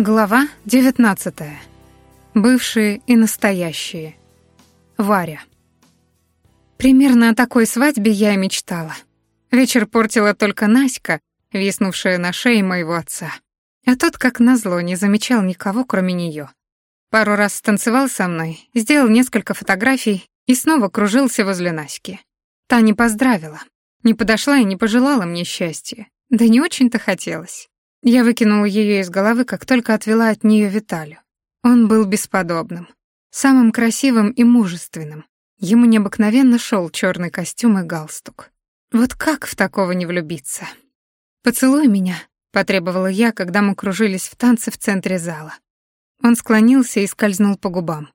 Глава 19. Бывшие и настоящие. Варя. Примерно о такой свадьбе я и мечтала. Вечер портила только Наська, виснувшая на шее моего отца. А тот, как назло, не замечал никого, кроме нее. Пару раз станцевал со мной, сделал несколько фотографий и снова кружился возле Наськи. Та не поздравила, не подошла и не пожелала мне счастья. Да не очень-то хотелось. Я выкинула ее из головы, как только отвела от нее Виталю. Он был бесподобным, самым красивым и мужественным. Ему необыкновенно шел черный костюм и галстук. Вот как в такого не влюбиться? «Поцелуй меня», — потребовала я, когда мы кружились в танце в центре зала. Он склонился и скользнул по губам.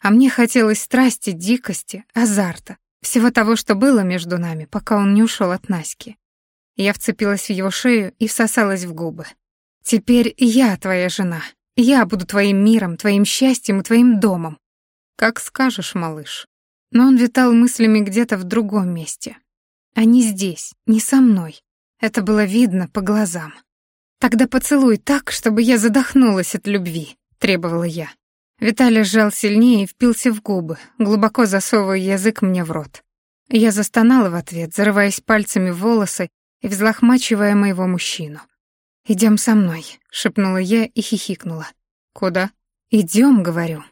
А мне хотелось страсти, дикости, азарта, всего того, что было между нами, пока он не ушел от Наськи. Я вцепилась в его шею и всосалась в губы. «Теперь я твоя жена. Я буду твоим миром, твоим счастьем и твоим домом». «Как скажешь, малыш». Но он витал мыслями где-то в другом месте. А не здесь, не со мной. Это было видно по глазам. «Тогда поцелуй так, чтобы я задохнулась от любви», — требовала я. Виталий сжал сильнее и впился в губы, глубоко засовывая язык мне в рот. Я застонала в ответ, зарываясь пальцами в волосы и взлохмачивая моего мужчину. «Идем со мной», — шепнула я и хихикнула. «Куда?» «Идем», — говорю.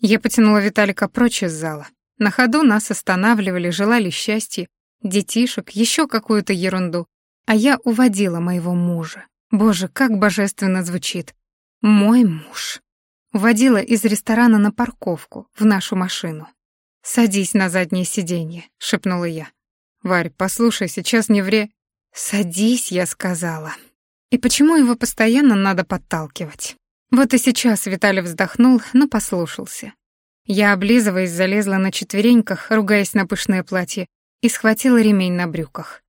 Я потянула Виталика прочь из зала. На ходу нас останавливали, желали счастья, детишек, еще какую-то ерунду. А я уводила моего мужа. Боже, как божественно звучит. Мой муж. Уводила из ресторана на парковку, в нашу машину. «Садись на заднее сиденье», — шепнула я. «Варь, послушай, сейчас не вре...» «Садись», — я сказала. И почему его постоянно надо подталкивать? Вот и сейчас Виталий вздохнул, но послушался. Я, облизываясь, залезла на четвереньках, ругаясь на пышное платье, и схватила ремень на брюках.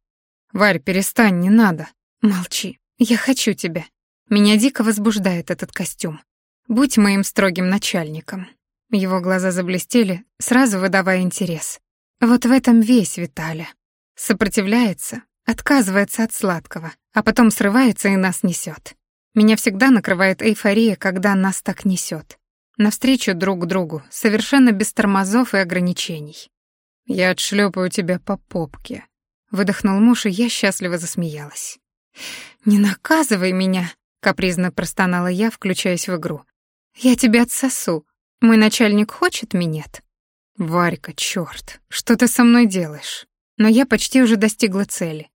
«Варь, перестань, не надо». «Молчи. Я хочу тебя. Меня дико возбуждает этот костюм. Будь моим строгим начальником». Его глаза заблестели, сразу выдавая интерес. Вот в этом весь Виталя. Сопротивляется, Отказывается от сладкого, а потом срывается и нас несет. Меня всегда накрывает эйфория, когда нас так несет. Навстречу друг другу, совершенно без тормозов и ограничений. «Я отшлепаю тебя по попке», — выдохнул муж, и я счастливо засмеялась. «Не наказывай меня», — капризно простонала я, включаясь в игру. «Я тебя отсосу. Мой начальник хочет минет?» «Варька, чёрт, что ты со мной делаешь?» Но я почти уже достигла цели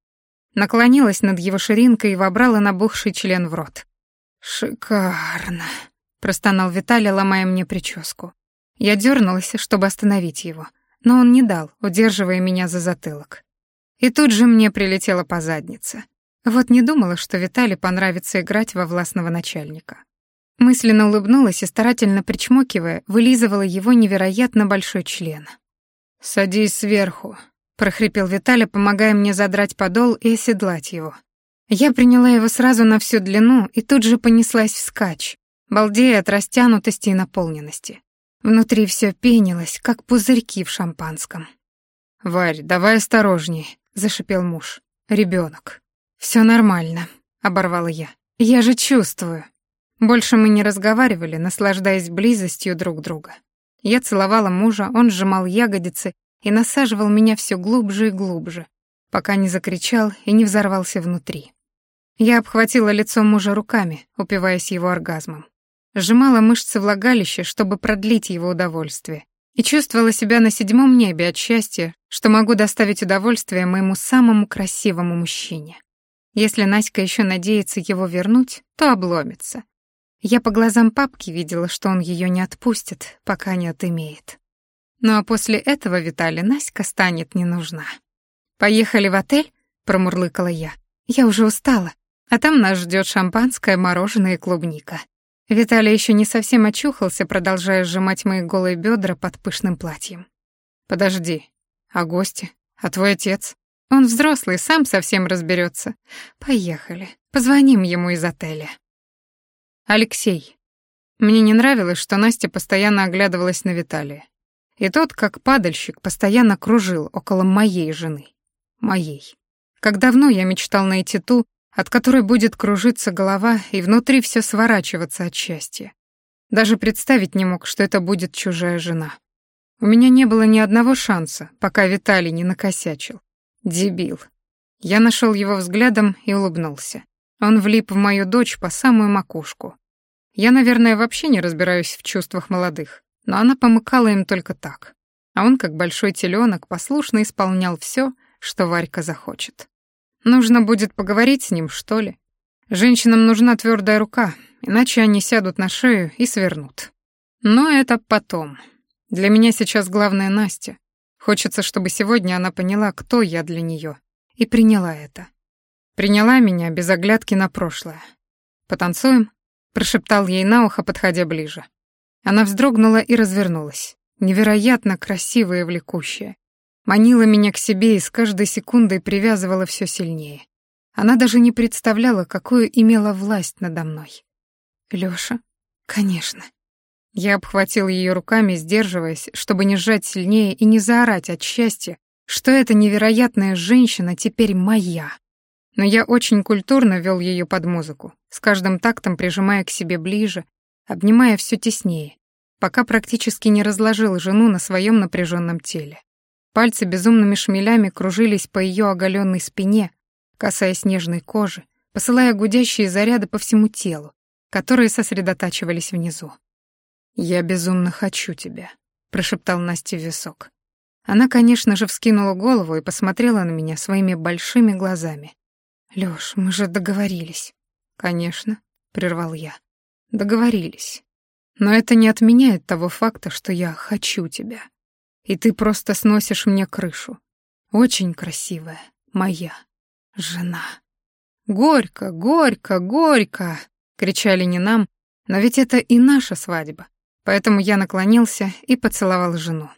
наклонилась над его ширинкой и вобрала набухший член в рот. «Шикарно», — простонал Виталий, ломая мне прическу. Я дернулась, чтобы остановить его, но он не дал, удерживая меня за затылок. И тут же мне прилетело по заднице. Вот не думала, что Виталий понравится играть во властного начальника. Мысленно улыбнулась и, старательно причмокивая, вылизывала его невероятно большой член. «Садись сверху», прохрипел Виталий, помогая мне задрать подол и оседлать его. Я приняла его сразу на всю длину и тут же понеслась вскачь, балдея от растянутости и наполненности. Внутри все пенилось, как пузырьки в шампанском. «Варь, давай осторожней», — зашипел муж. Ребенок. Все нормально», — оборвала я. «Я же чувствую». Больше мы не разговаривали, наслаждаясь близостью друг друга. Я целовала мужа, он сжимал ягодицы и насаживал меня все глубже и глубже, пока не закричал и не взорвался внутри. Я обхватила лицо мужа руками, упиваясь его оргазмом. Сжимала мышцы влагалища, чтобы продлить его удовольствие, и чувствовала себя на седьмом небе от счастья, что могу доставить удовольствие моему самому красивому мужчине. Если Наська еще надеется его вернуть, то обломится. Я по глазам папки видела, что он ее не отпустит, пока не отымеет. Ну а после этого Виталий Наська станет не нужна. «Поехали в отель?» — промурлыкала я. «Я уже устала, а там нас ждет шампанское, мороженое и клубника». Виталий еще не совсем очухался, продолжая сжимать мои голые бедра под пышным платьем. «Подожди, а гости? А твой отец? Он взрослый, сам совсем разберется. Поехали, позвоним ему из отеля». Алексей. Мне не нравилось, что Настя постоянно оглядывалась на Виталия. И тот, как падальщик, постоянно кружил около моей жены. Моей. Как давно я мечтал найти ту, от которой будет кружиться голова и внутри все сворачиваться от счастья. Даже представить не мог, что это будет чужая жена. У меня не было ни одного шанса, пока Виталий не накосячил. Дебил. Я нашел его взглядом и улыбнулся. Он влип в мою дочь по самую макушку. Я, наверное, вообще не разбираюсь в чувствах молодых, но она помыкала им только так. А он, как большой теленок, послушно исполнял все, что Варька захочет. Нужно будет поговорить с ним, что ли? Женщинам нужна твердая рука, иначе они сядут на шею и свернут. Но это потом. Для меня сейчас главное Настя. Хочется, чтобы сегодня она поняла, кто я для нее, и приняла это. Приняла меня без оглядки на прошлое. «Потанцуем?» — прошептал ей на ухо, подходя ближе. Она вздрогнула и развернулась. Невероятно красивая и влекущая. Манила меня к себе и с каждой секундой привязывала все сильнее. Она даже не представляла, какую имела власть надо мной. Лёша? Конечно. Я обхватил ее руками, сдерживаясь, чтобы не сжать сильнее и не заорать от счастья, что эта невероятная женщина теперь моя. Но я очень культурно вел ее под музыку, с каждым тактом прижимая к себе ближе, обнимая все теснее, пока практически не разложил жену на своем напряженном теле. Пальцы безумными шмелями кружились по ее оголенной спине, касаясь нежной кожи, посылая гудящие заряды по всему телу, которые сосредотачивались внизу. «Я безумно хочу тебя», — прошептал Настя в висок. Она, конечно же, вскинула голову и посмотрела на меня своими большими глазами. «Лёш, мы же договорились». «Конечно», — прервал я. «Договорились. Но это не отменяет того факта, что я хочу тебя. И ты просто сносишь мне крышу. Очень красивая, моя жена». «Горько, горько, горько!» — кричали не нам, но ведь это и наша свадьба. Поэтому я наклонился и поцеловал жену.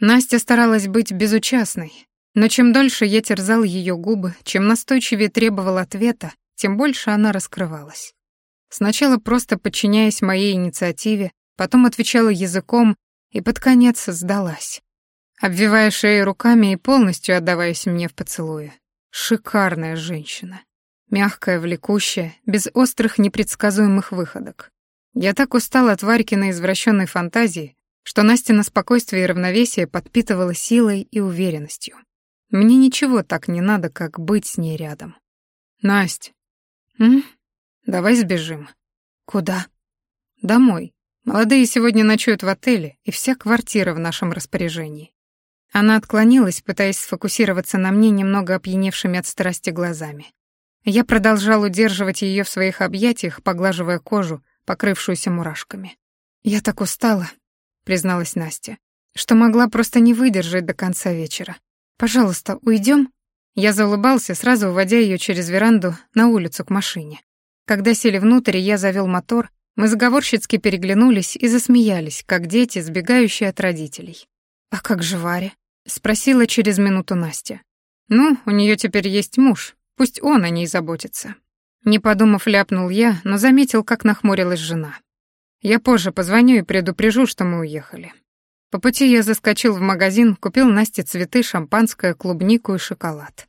Настя старалась быть безучастной, но чем дольше я терзал ее губы, чем настойчивее требовал ответа, тем больше она раскрывалась. Сначала просто подчиняясь моей инициативе, потом отвечала языком и под конец сдалась, обвивая шею руками и полностью отдаваясь мне в поцелуе. Шикарная женщина. Мягкая, влекущая, без острых непредсказуемых выходок. Я так устал от Варькиной извращенной фантазии, что Настя на спокойствие и равновесие подпитывала силой и уверенностью. Мне ничего так не надо, как быть с ней рядом. Настя, м? Давай сбежим. Куда? Домой. Молодые сегодня ночуют в отеле, и вся квартира в нашем распоряжении. Она отклонилась, пытаясь сфокусироваться на мне немного опьяневшими от страсти глазами. Я продолжал удерживать ее в своих объятиях, поглаживая кожу, покрывшуюся мурашками. «Я так устала», — призналась Настя, «что могла просто не выдержать до конца вечера. Пожалуйста, уйдем?» Я заулыбался, сразу уводя ее через веранду на улицу к машине. Когда сели внутрь, я завел мотор, мы заговорщицки переглянулись и засмеялись, как дети, сбегающие от родителей. «А как же Варя?» — спросила через минуту Настя. «Ну, у нее теперь есть муж, пусть он о ней заботится. Не подумав, ляпнул я, но заметил, как нахмурилась жена. Я позже позвоню и предупрежу, что мы уехали. По пути я заскочил в магазин, купил Насте цветы, шампанское, клубнику и шоколад.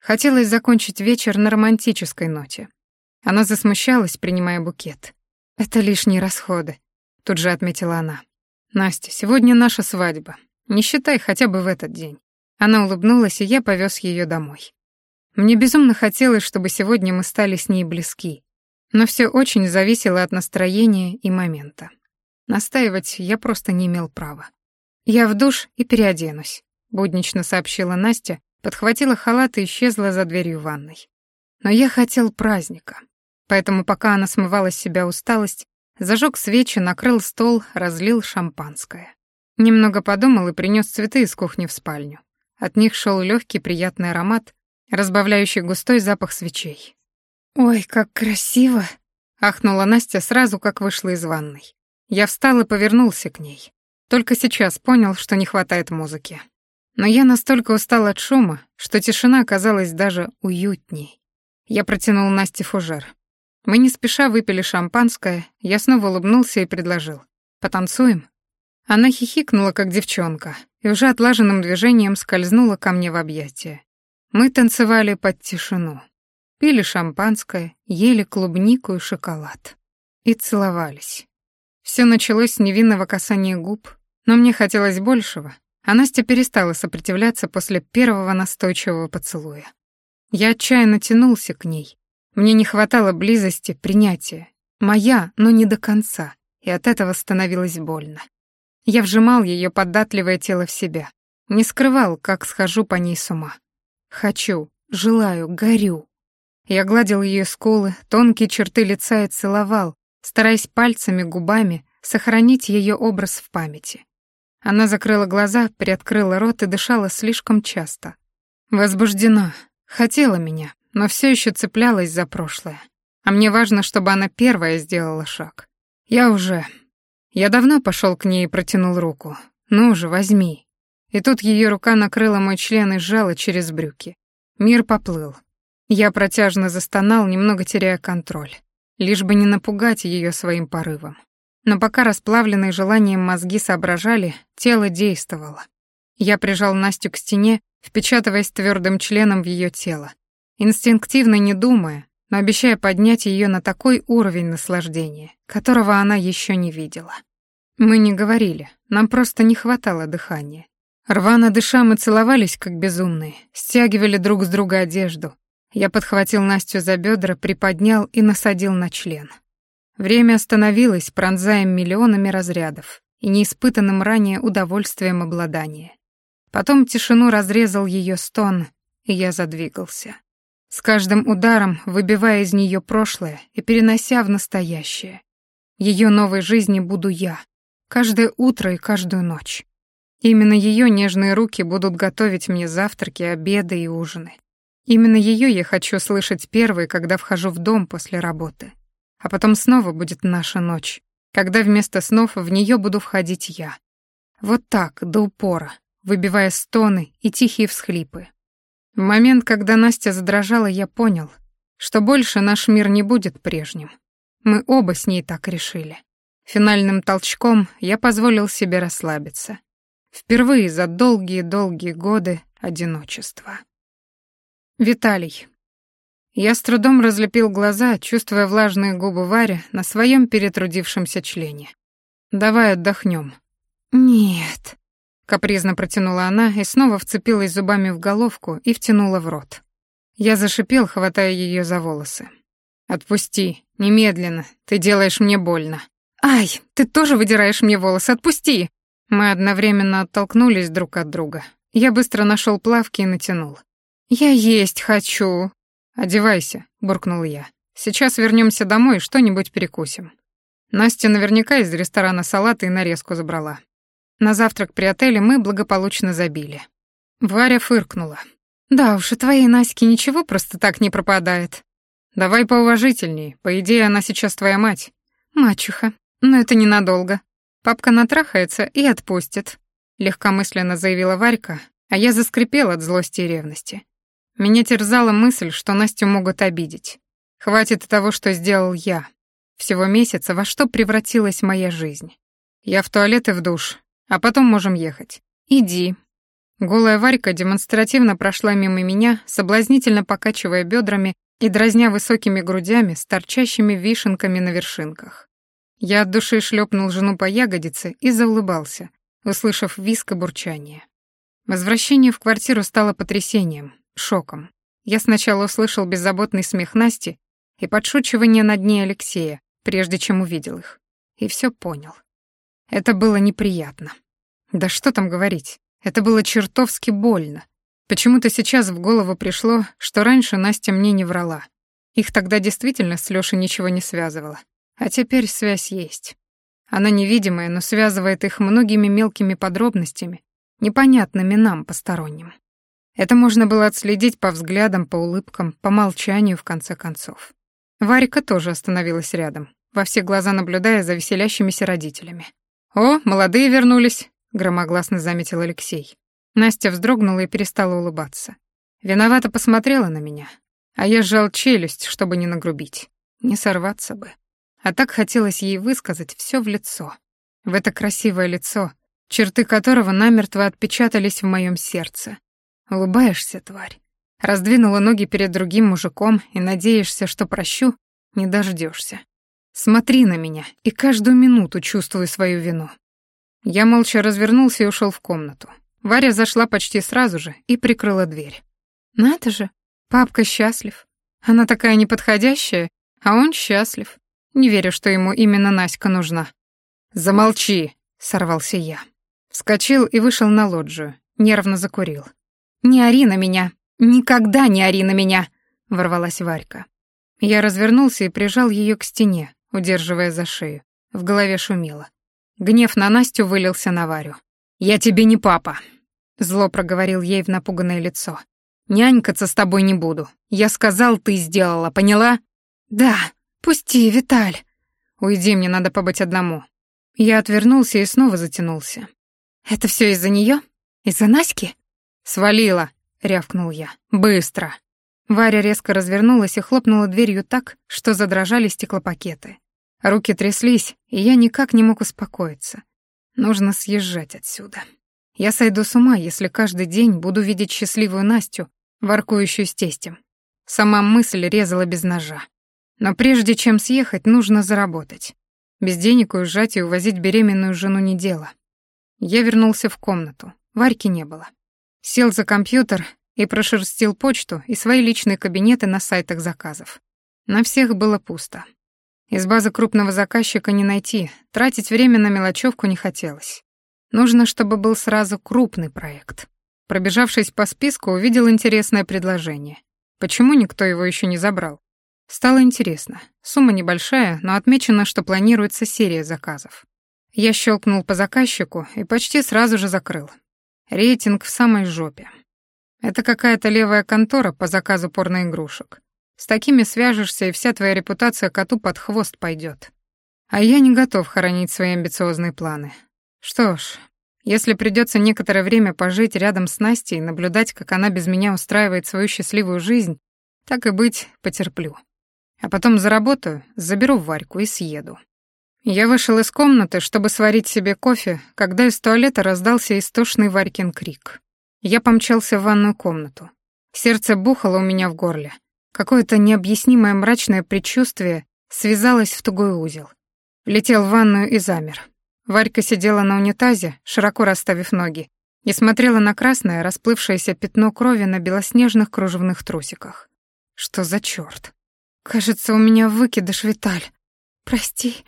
Хотелось закончить вечер на романтической ноте. Она засмущалась, принимая букет. «Это лишние расходы», — тут же отметила она. «Настя, сегодня наша свадьба. Не считай хотя бы в этот день». Она улыбнулась, и я повез ее домой. Мне безумно хотелось, чтобы сегодня мы стали с ней близки, но все очень зависело от настроения и момента. Настаивать я просто не имел права. «Я в душ и переоденусь», — буднично сообщила Настя, подхватила халат и исчезла за дверью ванной. Но я хотел праздника, поэтому пока она смывала с себя усталость, зажег свечи, накрыл стол, разлил шампанское. Немного подумал и принес цветы из кухни в спальню. От них шел легкий приятный аромат, разбавляющий густой запах свечей. «Ой, как красиво!» — ахнула Настя сразу, как вышла из ванной. Я встал и повернулся к ней. Только сейчас понял, что не хватает музыки. Но я настолько устал от шума, что тишина оказалась даже уютней. Я протянул Насте фужер. Мы не спеша выпили шампанское, я снова улыбнулся и предложил. «Потанцуем?» Она хихикнула, как девчонка, и уже отлаженным движением скользнула ко мне в объятия. Мы танцевали под тишину. пили шампанское, ели клубнику и шоколад. И целовались. Все началось с невинного касания губ, но мне хотелось большего, а Настя перестала сопротивляться после первого настойчивого поцелуя. Я отчаянно тянулся к ней. Мне не хватало близости, принятия. Моя, но не до конца, и от этого становилось больно. Я вжимал ее податливое тело в себя, не скрывал, как схожу по ней с ума. Хочу, желаю, горю. Я гладил ее скулы, тонкие черты лица и целовал, стараясь пальцами, губами сохранить ее образ в памяти. Она закрыла глаза, приоткрыла рот и дышала слишком часто. Возбуждена, хотела меня, но все еще цеплялась за прошлое. А мне важно, чтобы она первая сделала шаг. Я уже... Я давно пошел к ней и протянул руку. Ну же, возьми. И тут ее рука накрыла мой член и сжала через брюки. Мир поплыл. Я протяжно застонал, немного теряя контроль. Лишь бы не напугать ее своим порывом. Но пока расплавленные желанием мозги соображали, тело действовало. Я прижал Настю к стене, впечатываясь твердым членом в ее тело. Инстинктивно не думая, но обещая поднять ее на такой уровень наслаждения, которого она еще не видела. Мы не говорили, нам просто не хватало дыхания. Рвано дыша мы целовались, как безумные, стягивали друг с друга одежду. Я подхватил Настю за бедра, приподнял и насадил на член. Время остановилось, пронзая миллионами разрядов и неиспытанным ранее удовольствием обладания. Потом тишину разрезал ее стон, и я задвигался. С каждым ударом выбивая из нее прошлое и перенося в настоящее. Ее новой жизни буду я. Каждое утро и каждую ночь. Именно ее нежные руки будут готовить мне завтраки, обеды и ужины. Именно ее я хочу слышать первой, когда вхожу в дом после работы. А потом снова будет наша ночь, когда вместо снов в нее буду входить я. Вот так, до упора, выбивая стоны и тихие всхлипы. В момент, когда Настя задрожала, я понял, что больше наш мир не будет прежним. Мы оба с ней так решили. Финальным толчком я позволил себе расслабиться. Впервые за долгие-долгие годы одиночества. Виталий. Я с трудом разлепил глаза, чувствуя влажные губы Варя на своем перетрудившемся члене. «Давай отдохнем». «Нет», — капризно протянула она и снова вцепилась зубами в головку и втянула в рот. Я зашипел, хватая ее за волосы. «Отпусти, немедленно, ты делаешь мне больно». «Ай, ты тоже выдираешь мне волосы, отпусти!» Мы одновременно оттолкнулись друг от друга. Я быстро нашел плавки и натянул. «Я есть хочу», «Одевайся», — буркнул я. «Сейчас вернемся домой и что-нибудь перекусим». Настя наверняка из ресторана салаты и нарезку забрала. На завтрак при отеле мы благополучно забили. Варя фыркнула. «Да уж, у твоей Наськи ничего просто так не пропадает». «Давай поуважительней, по идее, она сейчас твоя мать». «Мачеха, но это ненадолго. Папка натрахается и отпустит», — легкомысленно заявила Варька, а я заскрипел от злости и ревности. Меня терзала мысль, что Настю могут обидеть. Хватит того, что сделал я. Всего месяца, во что превратилась моя жизнь. Я в туалет и в душ, а потом можем ехать. Иди. Голая Варька демонстративно прошла мимо меня, соблазнительно покачивая бедрами и дразня высокими грудями с торчащими вишенками на вершинках. Я от души шлепнул жену по ягодице и заулыбался, услышав виск и бурчание. Возвращение в квартиру стало потрясением, шоком. Я сначала услышал беззаботный смех Насти и подшучивание над ней Алексея, прежде чем увидел их. И все понял. Это было неприятно. Да что там говорить, это было чертовски больно. Почему-то сейчас в голову пришло, что раньше Настя мне не врала. Их тогда действительно с Лёшей ничего не связывало. А теперь связь есть. Она невидимая, но связывает их многими мелкими подробностями, непонятными нам, посторонним. Это можно было отследить по взглядам, по улыбкам, по молчанию, в конце концов. Варика тоже остановилась рядом, во все глаза наблюдая за веселящимися родителями. «О, молодые вернулись», — громогласно заметил Алексей. Настя вздрогнула и перестала улыбаться. Виновато посмотрела на меня, а я сжал челюсть, чтобы не нагрубить. Не сорваться бы. А так хотелось ей высказать все в лицо. В это красивое лицо, черты которого намертво отпечатались в моем сердце, Улыбаешься, тварь. Раздвинула ноги перед другим мужиком и надеешься, что прощу, не дождешься. Смотри на меня, и каждую минуту чувствую свою вину. Я молча развернулся и ушел в комнату. Варя зашла почти сразу же и прикрыла дверь. Надо же, папка счастлив. Она такая неподходящая, а он счастлив. Не верю, что ему именно Наська нужна. «Замолчи!» — сорвался я. Вскочил и вышел на лоджию, нервно закурил. «Не ори на меня! Никогда не ори на меня!» — ворвалась Варька. Я развернулся и прижал ее к стене, удерживая за шею. В голове шумело. Гнев на Настю вылился на Варю. «Я тебе не папа», — зло проговорил ей в напуганное лицо. «Нянькаться с тобой не буду. Я сказал, ты сделала, поняла?» «Да, пусти, Виталь». «Уйди, мне надо побыть одному». Я отвернулся и снова затянулся. «Это все из-за нее? Из-за Наськи?» «Свалила», — рявкнул я. «Быстро». Варя резко развернулась и хлопнула дверью так, что задрожали стеклопакеты. Руки тряслись, и я никак не мог успокоиться. Нужно съезжать отсюда. Я сойду с ума, если каждый день буду видеть счастливую Настю, воркующую с тестем. Сама мысль резала без ножа. Но прежде чем съехать, нужно заработать. Без денег уезжать и увозить беременную жену не дело. Я вернулся в комнату. Варьки не было. Сел за компьютер и прошерстил почту и свои личные кабинеты на сайтах заказов. На всех было пусто. Из базы крупного заказчика не найти, тратить время на мелочевку не хотелось. Нужно, чтобы был сразу крупный проект. Пробежавшись по списку, увидел интересное предложение. Почему никто его еще не забрал? Стало интересно. Сумма небольшая, но отмечено, что планируется серия заказов. Я щелкнул по заказчику и почти сразу же закрыл. Рейтинг в самой жопе. Это какая-то левая контора по заказу порноигрушек. С такими свяжешься, и вся твоя репутация коту под хвост пойдет. А я не готов хоронить свои амбициозные планы. Что ж, если придется некоторое время пожить рядом с Настей и наблюдать, как она без меня устраивает свою счастливую жизнь, так и быть, потерплю. А потом заработаю, заберу Варьку и съеду. Я вышел из комнаты, чтобы сварить себе кофе, когда из туалета раздался истошный Варькин крик. Я помчался в ванную комнату. Сердце бухало у меня в горле. Какое-то необъяснимое мрачное предчувствие связалось в тугой узел. Летел в ванную и замер. Варька сидела на унитазе, широко расставив ноги, и смотрела на красное, расплывшееся пятно крови на белоснежных кружевных трусиках. Что за чёрт? Кажется, у меня выкидыш, Виталь. Прости.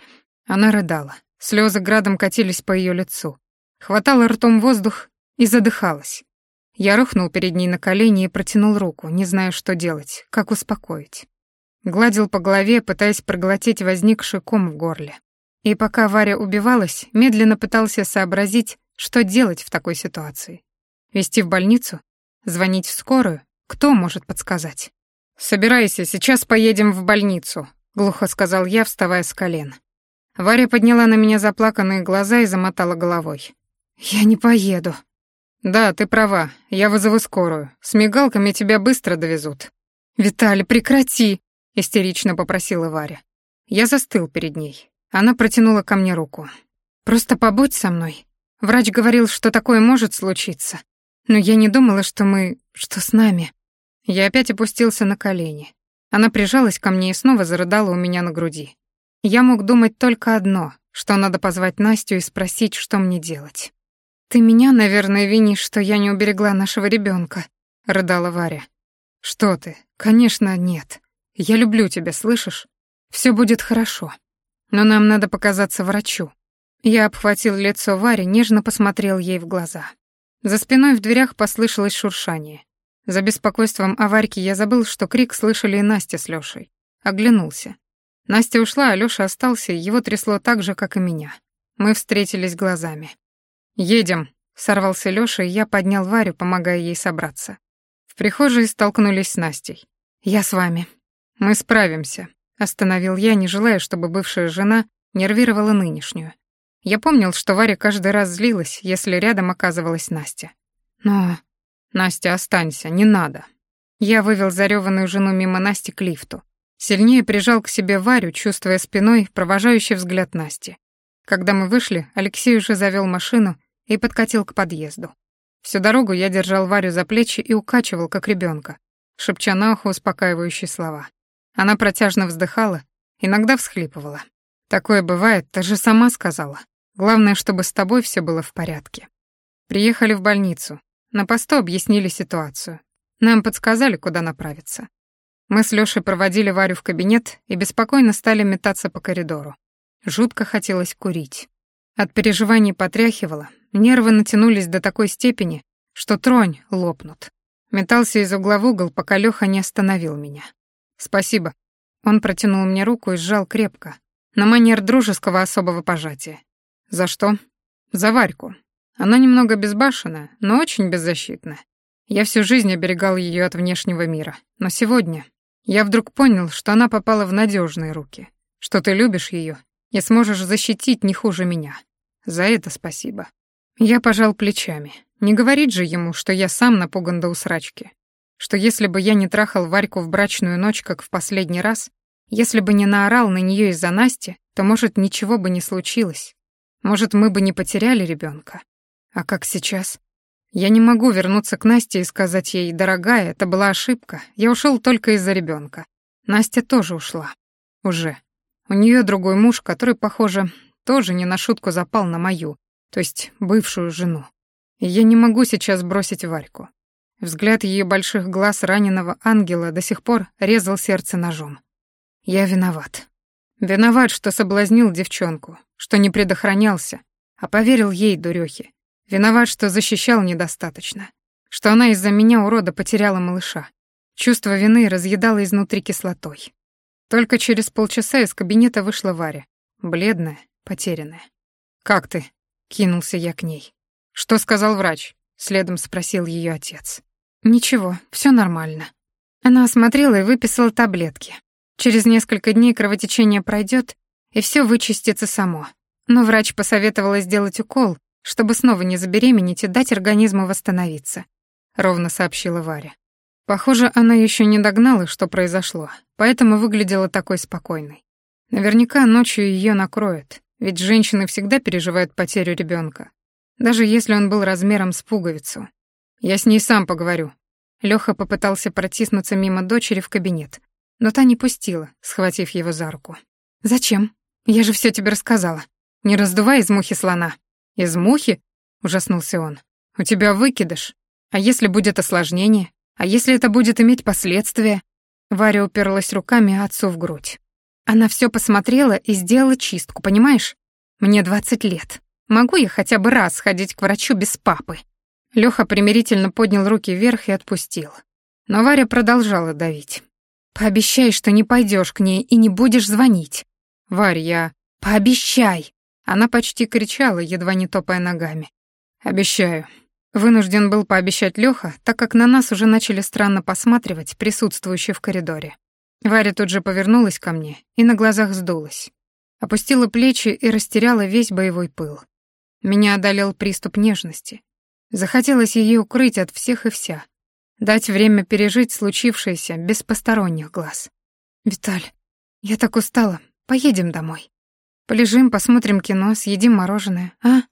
Она рыдала. Слёзы градом катились по её лицу. Хватала ртом воздух и задыхалась. Я рухнул перед ней на колени и протянул руку, не зная, что делать, как успокоить. Гладил по голове, пытаясь проглотить возникший ком в горле. И пока Варя убивалась, медленно пытался сообразить, что делать в такой ситуации. Вести в больницу? Звонить в скорую? Кто может подсказать? «Собирайся, сейчас поедем в больницу», — глухо сказал я, вставая с колен. Варя подняла на меня заплаканные глаза и замотала головой. «Я не поеду», «Да, ты права, я вызову скорую. С мигалками тебя быстро довезут». «Виталий, прекрати!» — истерично попросила Варя. Я застыл перед ней. Она протянула ко мне руку. «Просто побудь со мной. Врач говорил, что такое может случиться. Но я не думала, что мы... что с нами». Я опять опустился на колени. Она прижалась ко мне и снова зарыдала у меня на груди. Я мог думать только одно, что надо позвать Настю и спросить, что мне делать. «Ты меня, наверное, винишь, что я не уберегла нашего ребенка, рыдала Варя. «Что ты? Конечно, нет. Я люблю тебя, слышишь? Все будет хорошо. Но нам надо показаться врачу». Я обхватил лицо Вари, нежно посмотрел ей в глаза. За спиной в дверях послышалось шуршание. За беспокойством о Варьке я забыл, что крик слышали и Настя с Лёшей. Оглянулся. Настя ушла, а Лёша остался, его трясло так же, как и меня. Мы встретились глазами. «Едем», — сорвался Лёша, и я поднял Варю, помогая ей собраться. В прихожей столкнулись с Настей. «Я с вами». «Мы справимся», — остановил я, не желая, чтобы бывшая жена нервировала нынешнюю. Я помнил, что Варя каждый раз злилась, если рядом оказывалась Настя. Но... «Настя, останься, не надо». Я вывел зарёванную жену мимо Насти к лифту. Сильнее прижал к себе Варю, чувствуя спиной провожающий взгляд Насти. Когда мы вышли, Алексей уже завёл машину и подкатил к подъезду. Всю дорогу я держал Варю за плечи и укачивал, как ребенка. шепча на ухо успокаивающие слова. Она протяжно вздыхала, иногда всхлипывала. «Такое бывает, ты же сама сказала. Главное, чтобы с тобой все было в порядке». Приехали в больницу. На посту объяснили ситуацию. Нам подсказали, куда направиться. Мы с Лёшей проводили Варю в кабинет и беспокойно стали метаться по коридору. Жутко хотелось курить. От переживаний потряхивало, нервы натянулись до такой степени, что тронь лопнут. Метался из угла в угол, пока Лёха не остановил меня. «Спасибо». Он протянул мне руку и сжал крепко, на манер дружеского особого пожатия. «За что?» «За Варьку. Она немного безбашенная, но очень беззащитная. Я всю жизнь оберегал её от внешнего мира, но сегодня я вдруг понял, что она попала в надежные руки, что ты любишь её и сможешь защитить не хуже меня. За это спасибо. Я пожал плечами. Не говорит же ему, что я сам напуган до усрачки. Что если бы я не трахал Варьку в брачную ночь, как в последний раз, если бы не наорал на нее из-за Насти, то, может, ничего бы не случилось. Может, мы бы не потеряли ребенка. А как сейчас? Я не могу вернуться к Насте и сказать ей, дорогая, это была ошибка, я ушел только из-за ребенка. Настя тоже ушла. Уже. У нее другой муж, который, похоже, тоже не на шутку запал на мою, то есть бывшую жену. И я не могу сейчас бросить Варьку. Взгляд ее больших глаз раненого ангела до сих пор резал сердце ножом. Я виноват. Виноват, что соблазнил девчонку, что не предохранялся, а поверил ей, дурехе. Виноват, что защищал недостаточно. Что она из-за меня, урода, потеряла малыша. Чувство вины разъедало изнутри кислотой. Только через полчаса из кабинета вышла Варя, бледная, потерянная. «Как ты?» — кинулся я к ней. «Что сказал врач?» — следом спросил ее отец. «Ничего, все нормально». Она осмотрела и выписала таблетки. Через несколько дней кровотечение пройдет, и все вычистится само. Но врач посоветовала сделать укол, чтобы снова не забеременеть и дать организму восстановиться», — ровно сообщила Варя. Похоже, она еще не догнала, что произошло, поэтому выглядела такой спокойной. Наверняка ночью ее накроет, ведь женщины всегда переживают потерю ребенка, даже если он был размером с пуговицу. Я с ней сам поговорю. Лёха попытался протиснуться мимо дочери в кабинет, но та не пустила, схватив его за руку. «Зачем? Я же все тебе рассказала. Не раздувай из мухи слона». «Из мухи?» — ужаснулся он. «У тебя выкидыш. А если будет осложнение? А если это будет иметь последствия? Варя уперлась руками отцу в грудь. Она все посмотрела и сделала чистку, понимаешь? Мне двадцать лет. Могу я хотя бы раз ходить к врачу без папы? Лёха примирительно поднял руки вверх и отпустил. Но Варя продолжала давить. «Пообещай, что не пойдешь к ней и не будешь звонить». «Варь, я...» «Пообещай!» Она почти кричала, едва не топая ногами. «Обещаю», Вынужден был пообещать Лёха, так как на нас уже начали странно посматривать присутствующие в коридоре. Варя тут же повернулась ко мне и на глазах сдулась. Опустила плечи и растеряла весь боевой пыл. Меня одолел приступ нежности. Захотелось ее укрыть от всех и вся. Дать время пережить случившееся без посторонних глаз. «Виталь, я так устала. Поедем домой. Полежим, посмотрим кино, съедим мороженое, а?»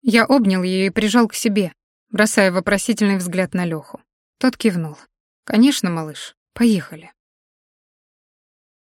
Я обнял ее и прижал к себе, бросая вопросительный взгляд на Лёху. Тот кивнул. «Конечно, малыш, поехали».